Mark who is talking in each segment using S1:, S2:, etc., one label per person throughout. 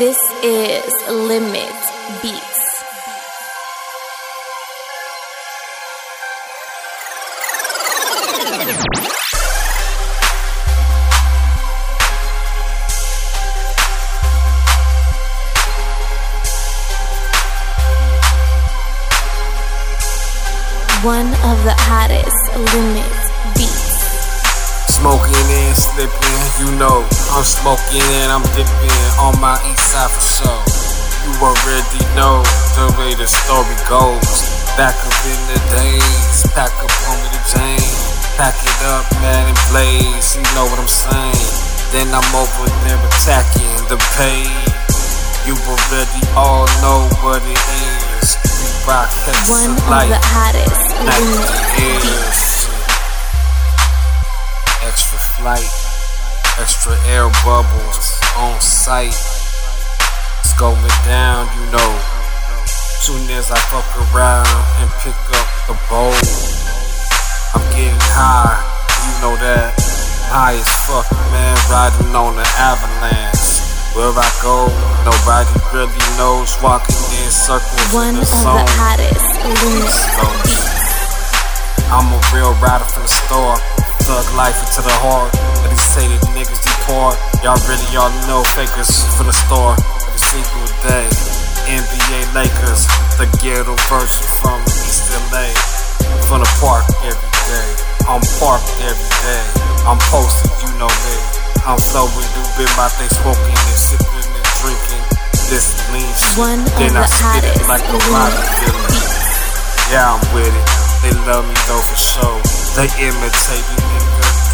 S1: This is Limit Beats. One of the hottest Limit Beats.
S2: Smoking and slipping, you know. I'm smoking and I'm dipping on my east side for sure. You already know the way the story goes. Back up in the days, pack up on me the chain. Pack it up, man, and blaze, you know what I'm saying. Then I'm over there attacking the pay. You already all know what it is. We rock heads
S1: One
S2: of
S1: the hottest Limit Beats.
S2: Extra flight, extra air bubbles on sight. It's going down, you know. Soon as I fuck around and pick up the bowl, I'm getting high, you know that. High as fuck, man, riding on the avalanche. Where I go, nobody really knows. Walking in circles
S1: One
S2: in
S1: of
S2: the
S1: the hottest
S2: I'm a real rider from the store. Thug life into the heart. But he say that niggas deport. Y'all really all know fakers from the store every single day. NBA Lakers, the ghetto version from East LA. From the park every day. I'm parked every day. I'm posted, you know me. I'm flowing, doing my thing, smoking and sipping and drinking. This lean shit.
S1: One
S2: then
S1: the
S2: I spit it like a rocket feeling. Yeah, I'm with it. They love me though for sure. They imitate me.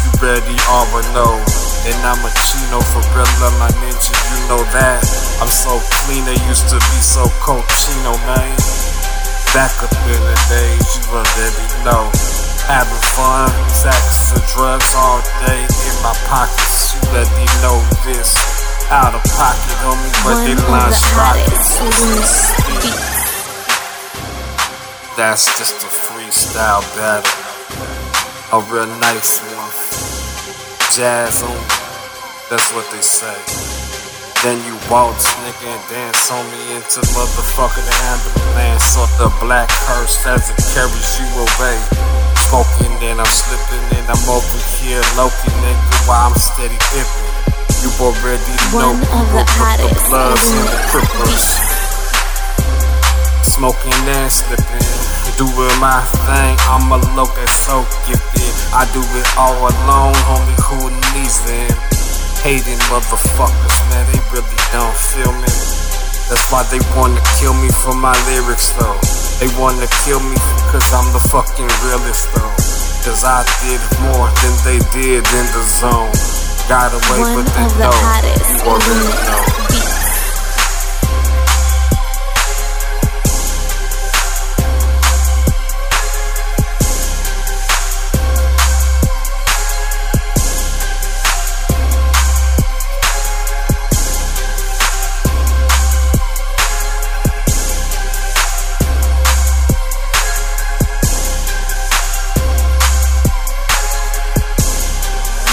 S2: You ready already know. And I'm a chino for real, my ninja, you know that. I'm so clean, they used to be so cochino, man. Back up in the days, you already know. Having fun, sex and drugs all day in my pockets. You already know this. Out of pocket, homie, but
S1: One
S2: they
S1: hottest
S2: rockets. That's just a freestyle battle. A real nice one. Jazz on, that's what they say. Then you waltz, nigga, and dance on me into motherfucking ambulance. So the black hearse as it carries you away. Smoking and I'm slipping and I'm over here Loki, nigga, while I'm steady dipping. You already know
S1: One of the
S2: broke up the
S1: hottest
S2: bloods and the cripples. Smoking and slipping, doing my thing. I'm a loc that's so gifted. I do it all alone, homie. Who needs them? Hating motherfuckers, man, they really don't feel me. That's why they wanna kill me for my lyrics, though. They wanna kill me cause I'm the fucking realest, though. Cause I did more than they did in the zone. Got away,
S1: One
S2: but they know. You already know.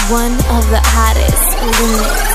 S1: One of the hottest. Limit